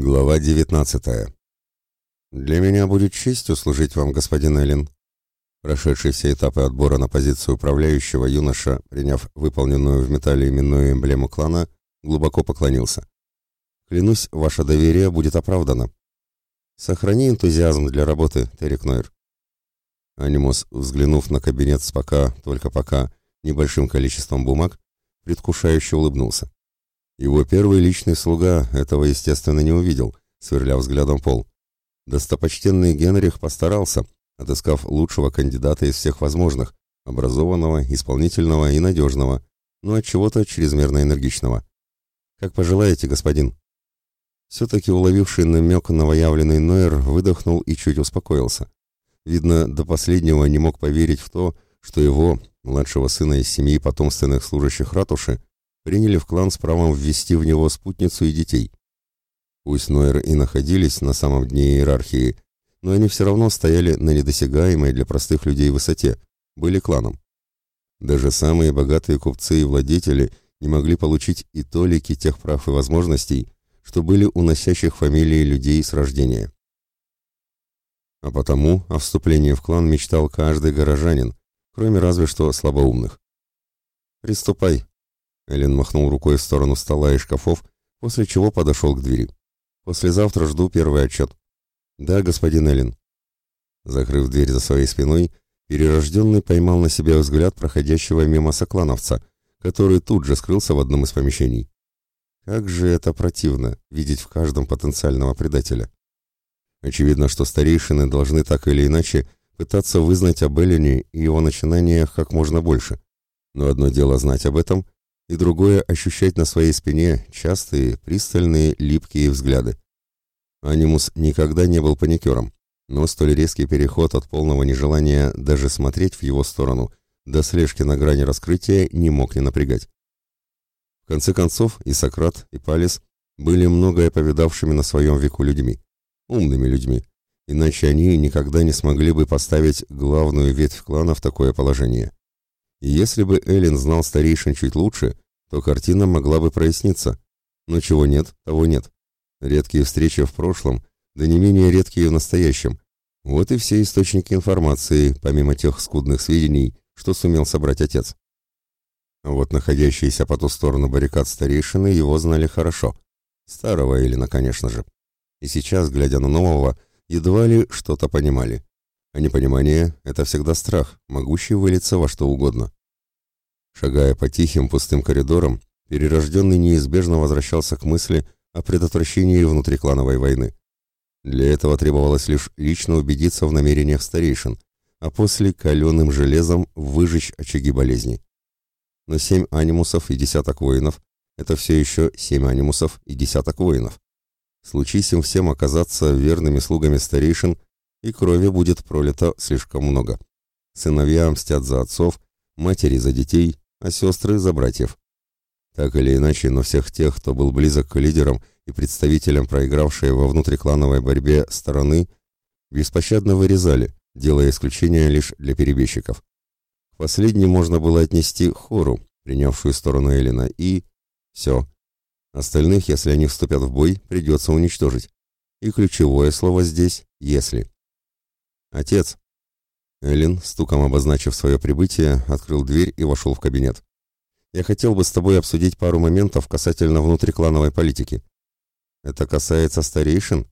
Глава 19. Для меня будет честью служить вам, господин Эллин. Прошедший все этапы отбора на позицию управляющего юноша, приняв выполненную в металле именную эмблему клана, глубоко поклонился. Клянусь, ваше доверие будет оправдано. Сохрани энтузиазм для работы, Терек Нойр. Анимус, взглянув на кабинет с пока, только пока, небольшим количеством бумаг, предвкушающе улыбнулся. Его первый личный слуга этого, естественно, не увидел, сверля взглядом пол. Достопочтенный Генрих постарался, отыскав лучшего кандидата из всех возможных, образованного, исполнительного и надежного, но от чего-то чрезмерно энергичного. «Как пожелаете, господин». Все-таки уловивший намек новоявленный Нойер выдохнул и чуть успокоился. Видно, до последнего не мог поверить в то, что его, младшего сына из семьи потомственных служащих ратуши, приняли в клан с правом ввести в него спутницу и детей. Пусть Нойер и находились на самом дне иерархии, но они все равно стояли на недосягаемой для простых людей высоте, были кланом. Даже самые богатые купцы и владетели не могли получить и толики тех прав и возможностей, что были у носящих фамилии людей с рождения. А потому о вступлении в клан мечтал каждый горожанин, кроме разве что слабоумных. «Приступай», Эллен махнул рукой в сторону стола и шкафов, после чего подошел к двери. «Послезавтра жду первый отчет». «Да, господин Эллен». Закрыв дверь за своей спиной, перерожденный поймал на себя взгляд проходящего мимо соклановца, который тут же скрылся в одном из помещений. Как же это противно, видеть в каждом потенциального предателя. Очевидно, что старейшины должны так или иначе пытаться вызнать об Эллене и его начинаниях как можно больше. Но одно дело знать об этом, и другое — ощущать на своей спине частые, пристальные, липкие взгляды. Анимус никогда не был паникером, но столь резкий переход от полного нежелания даже смотреть в его сторону до слежки на грани раскрытия не мог не напрягать. В конце концов, и Сократ, и Палис были многое повидавшими на своем веку людьми, умными людьми, иначе они никогда не смогли бы поставить главную ветвь клана в такое положение. И если бы Эллен знал старейшин чуть лучше, то картина могла бы проясниться. Но чего нет, того нет. Редкие встречи в прошлом, да не менее редкие в настоящем. Вот и все источники информации, помимо тех скудных сведений, что сумел собрать отец. А вот находящиеся по ту сторону баррикад старейшины его знали хорошо. Старого Эллина, конечно же. И сейчас, глядя на нового, едва ли что-то понимали. А непонимание — это всегда страх, могущий вылиться во что угодно. Шагая по тихим пустым коридорам, перерожденный неизбежно возвращался к мысли о предотвращении внутриклановой войны. Для этого требовалось лишь лично убедиться в намерениях старейшин, а после каленым железом выжечь очаги болезни. Но семь анимусов и десяток воинов — это все еще семь анимусов и десяток воинов. Случись им всем оказаться верными слугами старейшин, и крови будет пролито слишком много. Сыновья мстят за отцов, матери за детей, а сестры за братьев. Так или иначе, но всех тех, кто был близок к лидерам и представителям проигравшей во внутриклановой борьбе стороны, беспощадно вырезали, делая исключение лишь для перебежчиков. К последним можно было отнести хору, принявшую сторону Эллина, и... все. Остальных, если они вступят в бой, придется уничтожить. И ключевое слово здесь «если». «Отец!» Эллен, стуком обозначив свое прибытие, открыл дверь и вошел в кабинет. «Я хотел бы с тобой обсудить пару моментов касательно внутриклановой политики. Это касается старейшин?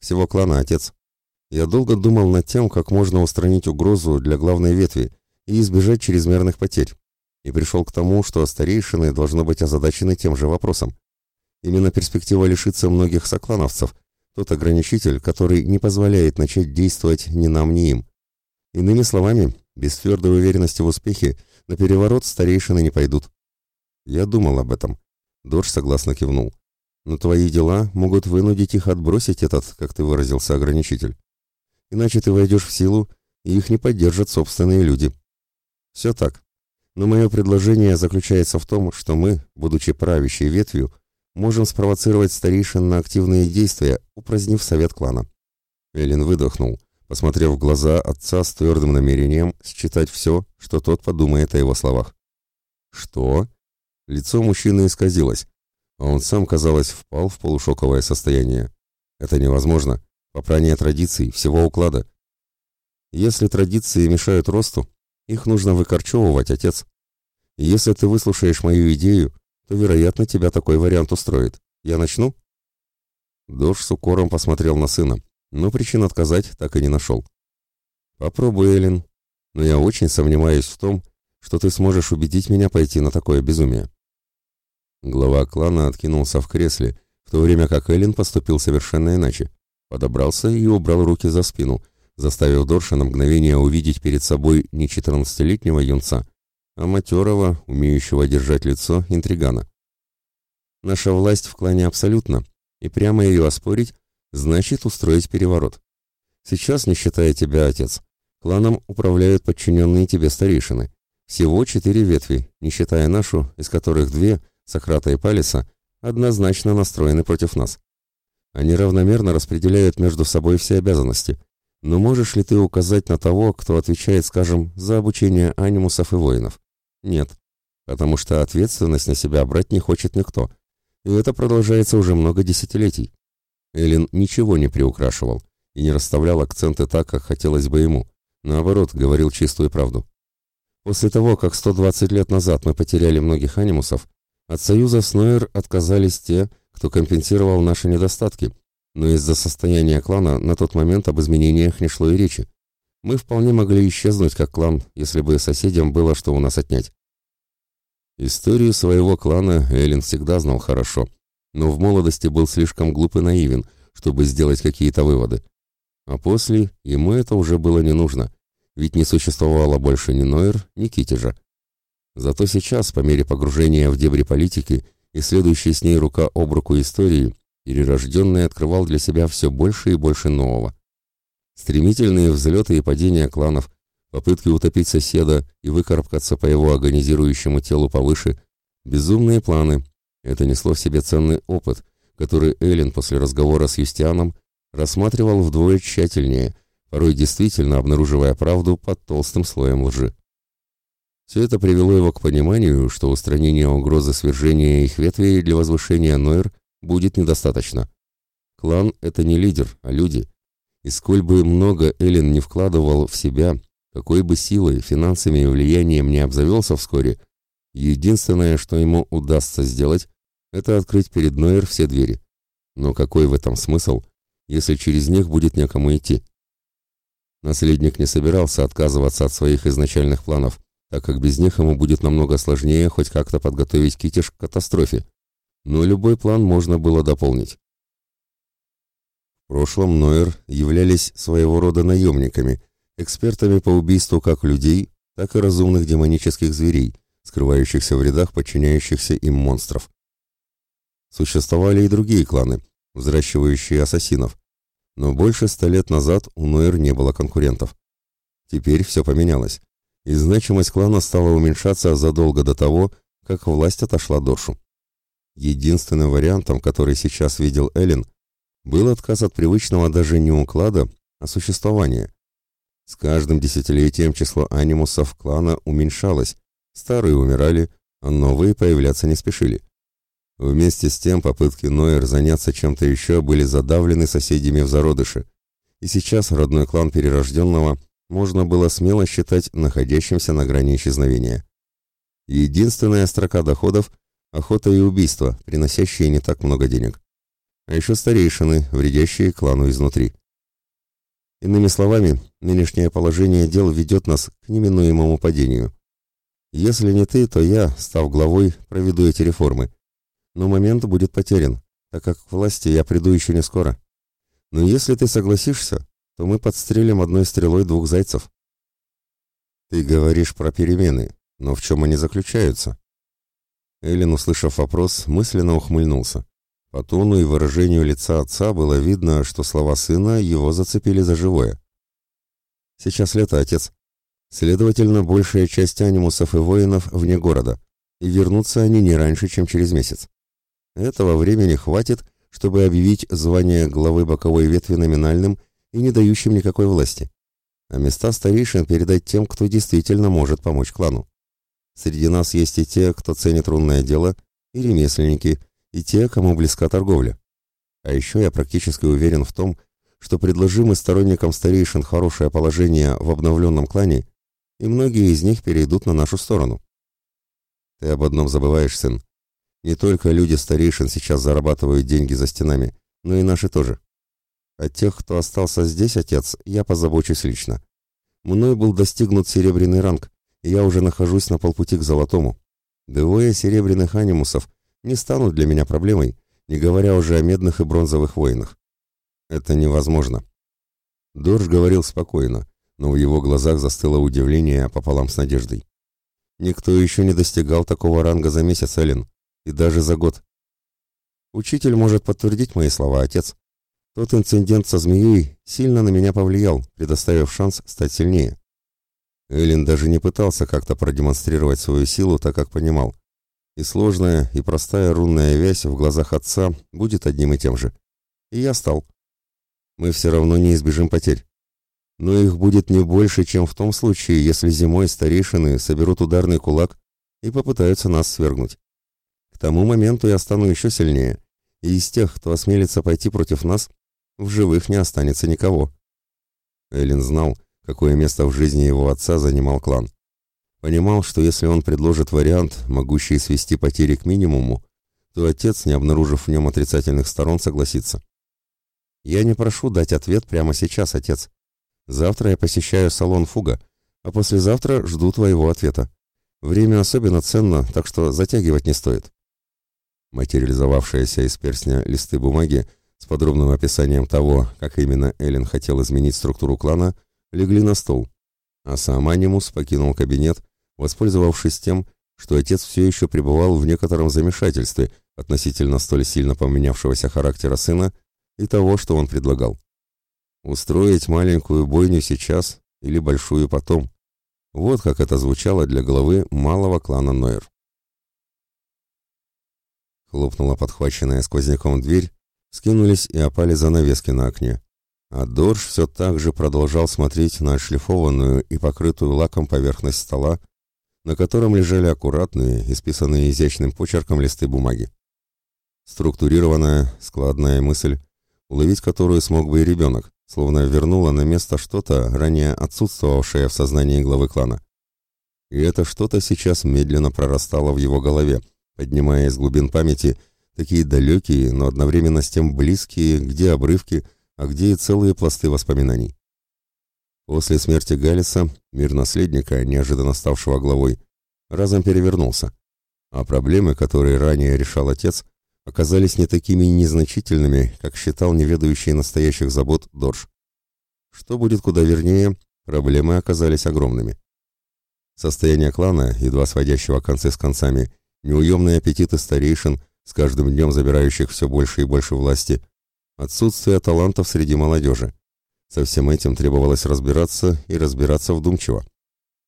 Всего клана, отец. Я долго думал над тем, как можно устранить угрозу для главной ветви и избежать чрезмерных потерь. И пришел к тому, что старейшины должны быть озадачены тем же вопросом. Именно перспектива лишиться многих соклановцев тот ограничитель, который не позволяет начать действовать ни нам, ни им. Иными словами, без твердой уверенности в успехе на переворот старейшины не пойдут. Я думал об этом. Дорж согласно кивнул. Но твои дела могут вынудить их отбросить этот, как ты выразился, ограничитель. Иначе ты войдешь в силу, и их не поддержат собственные люди. Все так. Но мое предложение заключается в том, что мы, будучи правящей ветвью, можем спровоцировать старейшин на активные действия, упразднив совет клана. Эллен выдохнул, посмотрев в глаза отца с твердым намерением считать все, что тот подумает о его словах. «Что?» Лицо мужчины исказилось, а он сам, казалось, впал в полушоковое состояние. это невозможно. Попрание традиций, всего уклада. Если традиции мешают росту, их нужно выкорчевывать, отец. если ты выслушаешь мою идею, то, вероятно, тебя такой вариант устроит. Я начну?» Дож с укором посмотрел на сына, но причин отказать так и не нашел. «Попробуй, Эллен, но я очень сомневаюсь в том, что ты сможешь убедить меня пойти на такое безумие». Глава клана откинулся в кресле, в то время как Эллен поступил совершенно иначе. Подобрался и убрал руки за спину, заставив Дорша на мгновение увидеть перед собой не четырнадцатилетнего юнца, а матерого, умеющего держать лицо, интригана. Наша власть в клане абсолютна, и прямо ее оспорить значит устроить переворот. Сейчас, не считая тебя, отец, кланом управляют подчиненные тебе старейшины. Всего четыре ветви, не считая нашу, из которых две, Сократа и Палиса, однозначно настроены против нас. Они равномерно распределяют между собой все обязанности. Но можешь ли ты указать на того, кто отвечает, скажем, за обучение анимусов и воинов? Нет, потому что ответственность на себя брать не хочет никто. И это продолжается уже много десятилетий. Эллен ничего не приукрашивал и не расставлял акценты так, как хотелось бы ему. Наоборот, говорил чистую правду. После того, как 120 лет назад мы потеряли многих анимусов, от союза с Нойер отказались те, кто компенсировал наши недостатки, но из-за состояния клана на тот момент об изменениях не шло и речи. Мы вполне могли исчезнуть как клан, если бы соседям было что у нас отнять. Историю своего клана Эллен всегда знал хорошо, но в молодости был слишком глуп и наивен, чтобы сделать какие-то выводы. А после ему это уже было не нужно, ведь не существовало больше ни Нойер, ни Китежа. Зато сейчас, по мере погружения в дебри политики и следующей с ней рука об руку истории, перерожденный открывал для себя все больше и больше нового. Стремительные взлеты и падения кланов, попытки утопить соседа и выкарабкаться по его агонизирующему телу повыше, безумные планы. Это несло в себе ценный опыт, который Эллен после разговора с Юстианом рассматривал вдвое тщательнее, порой действительно обнаруживая правду под толстым слоем лжи. Все это привело его к пониманию, что устранение угрозы свержения их ветвей для возвышения Нойр будет недостаточно. Клан — это не лидер, а люди. И сколь бы много Эллен не вкладывал в себя, какой бы силой, финансами и влиянием не обзавелся вскоре, единственное, что ему удастся сделать, это открыть перед Нойер все двери. Но какой в этом смысл, если через них будет некому идти? Наследник не собирался отказываться от своих изначальных планов, так как без них ему будет намного сложнее хоть как-то подготовить Китиш к катастрофе. Но любой план можно было дополнить. Прошлом Нойер являлись своего рода наемниками, экспертами по убийству как людей, так и разумных демонических зверей, скрывающихся в рядах подчиняющихся им монстров. Существовали и другие кланы, взращивающие ассасинов, но больше ста лет назад у Нойер не было конкурентов. Теперь все поменялось и значимость клана стала уменьшаться задолго до того, как власть отошла Дошу. Единственным вариантом, который сейчас видел Эллен, был отказ от привычного даже не уклада, а существования. С каждым десятилетием число анимусов клана уменьшалось, старые умирали, а новые появляться не спешили. Вместе с тем попытки Нойер заняться чем-то еще были задавлены соседями в зародыше, и сейчас родной клан Перерожденного – можно было смело считать находящимся на грани исчезновения. Единственная строка доходов – охота и убийство, приносящие не так много денег. А еще старейшины, вредящие клану изнутри. Иными словами, нынешнее положение дел ведет нас к неминуемому падению. Если не ты, то я, став главой, проведу эти реформы. Но момент будет потерян, так как к власти я приду еще не скоро. Но если ты согласишься, то мы подстрелим одной стрелой двух зайцев. Ты говоришь про перемены, но в чем они заключаются? Эллен, услышав вопрос, мысленно ухмыльнулся. По тону и выражению лица отца было видно, что слова сына его зацепили за живое. Сейчас лето, отец. Следовательно, большая часть анимусов и воинов вне города, и вернутся они не раньше, чем через месяц. Этого времени хватит, чтобы объявить звание главы боковой ветви номинальным и не дающим никакой власти, а места старейшин передать тем, кто действительно может помочь клану. Среди нас есть и те, кто ценит рунное дело, и ремесленники, и те, кому близка торговля. А еще я практически уверен в том, что предложим мы сторонникам старейшин хорошее положение в обновленном клане, и многие из них перейдут на нашу сторону. Ты об одном забываешь, сын. Не только люди старейшин сейчас зарабатывают деньги за стенами, но и наши тоже. От тех, кто остался здесь, отец, я позабочусь лично. Мной был достигнут серебряный ранг, и я уже нахожусь на полпути к золотому. Двое серебряных анимусов не станут для меня проблемой, не говоря уже о медных и бронзовых воинах. Это невозможно. Дорж говорил спокойно, но в его глазах застыло удивление пополам с надеждой. Никто еще не достигал такого ранга за месяц, Эллен, и даже за год. Учитель может подтвердить мои слова, отец. Тот инцидент со змеей сильно на меня повлиял, предоставив шанс стать сильнее. Эллен даже не пытался как-то продемонстрировать свою силу, так как понимал. И сложная, и простая рунная вязь в глазах отца будет одним и тем же. И я стал. Мы все равно не избежим потерь. Но их будет не больше, чем в том случае, если зимой старейшины соберут ударный кулак и попытаются нас свергнуть. К тому моменту я стану еще сильнее, и из тех, кто осмелится пойти против нас, в живых не останется никого. Эллен знал, какое место в жизни его отца занимал клан. Понимал, что если он предложит вариант, могущий свести потери к минимуму, то отец, не обнаружив в нем отрицательных сторон, согласится. «Я не прошу дать ответ прямо сейчас, отец. Завтра я посещаю салон «Фуга», а послезавтра жду твоего ответа. Время особенно ценно, так что затягивать не стоит». Материализовавшиеся из перстня листы бумаги с подробным описанием того, как именно Эллен хотел изменить структуру клана, легли на стол, а сам Анимус покинул кабинет, воспользовавшись тем, что отец все еще пребывал в некотором замешательстве относительно столь сильно поменявшегося характера сына и того, что он предлагал. Устроить маленькую бойню сейчас или большую потом. Вот как это звучало для главы малого клана Нойер. Хлопнула подхваченная сквозняком дверь, скинулись и опали занавески на окне. А Дорж все так же продолжал смотреть на отшлифованную и покрытую лаком поверхность стола, на котором лежали аккуратные, исписанные изящным почерком листы бумаги. Структурированная, складная мысль, уловить которую смог бы и ребенок, словно вернула на место что-то, ранее отсутствовавшее в сознании главы клана. И это что-то сейчас медленно прорастало в его голове, поднимая из глубин памяти такие далекие, но одновременно с тем близкие, где обрывки, а где и целые пласты воспоминаний. После смерти Галиса мир наследника, неожиданно ставшего главой, разом перевернулся, а проблемы, которые ранее решал отец, оказались не такими незначительными, как считал неведающий настоящих забот Дорж. Что будет куда вернее, проблемы оказались огромными. Состояние клана, едва сводящего концы с концами, неуемные аппетиты старейшин, с каждым днем забирающих все больше и больше власти, отсутствие талантов среди молодежи. Со всем этим требовалось разбираться и разбираться вдумчиво.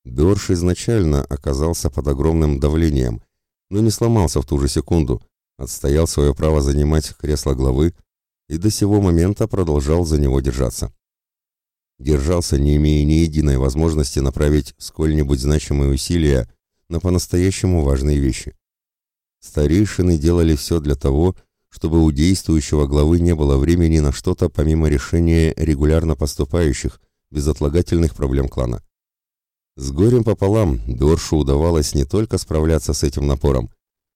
Дорш изначально оказался под огромным давлением, но не сломался в ту же секунду, отстоял свое право занимать кресло главы и до сего момента продолжал за него держаться. Держался, не имея ни единой возможности направить сколь-нибудь значимые усилия на по-настоящему важные вещи. Старейшины делали все для того, чтобы у действующего главы не было времени на что-то помимо решения регулярно поступающих, безотлагательных проблем клана. С горем пополам Доршу удавалось не только справляться с этим напором,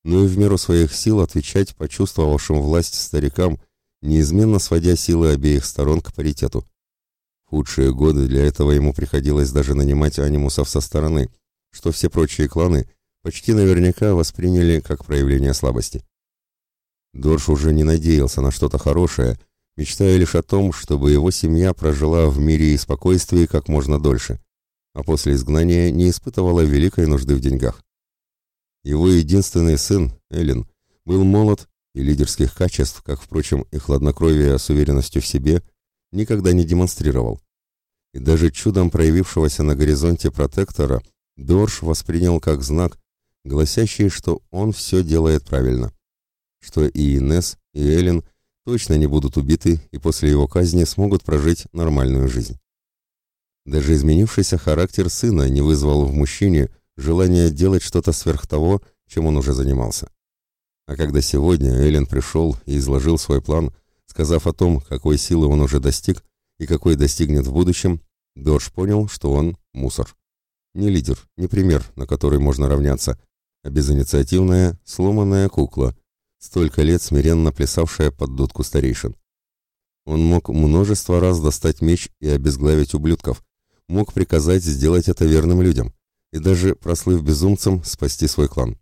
но и в меру своих сил отвечать почувствовавшим власть старикам, неизменно сводя силы обеих сторон к паритету. В худшие годы для этого ему приходилось даже нанимать анимусов со стороны, что все прочие кланы почти наверняка восприняли как проявление слабости. Дорш уже не надеялся на что-то хорошее, мечтая лишь о том, чтобы его семья прожила в мире и спокойствии как можно дольше, а после изгнания не испытывала великой нужды в деньгах. Его единственный сын, Эллен, был молод и лидерских качеств, как, впрочем, и хладнокровия с уверенностью в себе, никогда не демонстрировал. И даже чудом проявившегося на горизонте протектора Дорш воспринял как знак, гласящий, что он все делает правильно что и Инесс, и Эллен точно не будут убиты и после его казни смогут прожить нормальную жизнь. Даже изменившийся характер сына не вызвал в мужчине желания делать что-то сверх того, чем он уже занимался. А когда сегодня Эллен пришел и изложил свой план, Сказав о том, какой силы он уже достиг и какой достигнет в будущем, Додж понял, что он мусор. Не лидер, не пример, на который можно равняться, а безинициативная, сломанная кукла, столько лет смиренно плясавшая под дудку старейшин. Он мог множество раз достать меч и обезглавить ублюдков, мог приказать сделать это верным людям и даже, прослыв безумцем, спасти свой клан.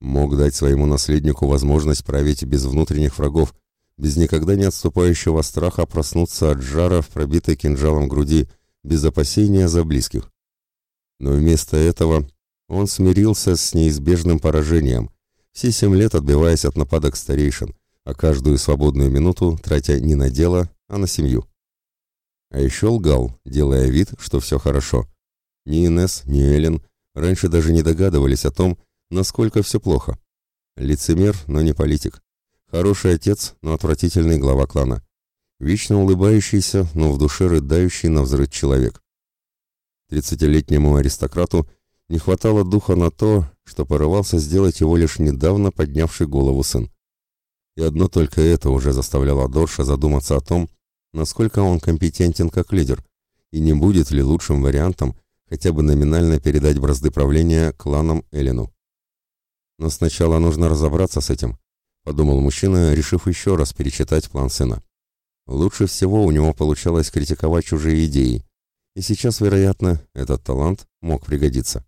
Мог дать своему наследнику возможность править без внутренних врагов, без никогда не отступающего страха проснуться от жара в пробитой кинжалом груди, без опасения за близких. Но вместо этого он смирился с неизбежным поражением, все семь лет отбиваясь от нападок старейшин, а каждую свободную минуту тратя не на дело, а на семью. А еще лгал, делая вид, что все хорошо. Ни Инесс, ни Эллен раньше даже не догадывались о том, насколько все плохо. Лицемер, но не политик. Хороший отец, но отвратительный глава клана. Вечно улыбающийся, но в душе рыдающий на взрыв человек. Тридцатилетнему аристократу не хватало духа на то, что порывался сделать его лишь недавно поднявший голову сын. И одно только это уже заставляло Дорша задуматься о том, насколько он компетентен как лидер, и не будет ли лучшим вариантом хотя бы номинально передать бразды правления кланам Элину. Но сначала нужно разобраться с этим, подумал мужчина, решив еще раз перечитать план сына. Лучше всего у него получалось критиковать чужие идеи, и сейчас, вероятно, этот талант мог пригодиться.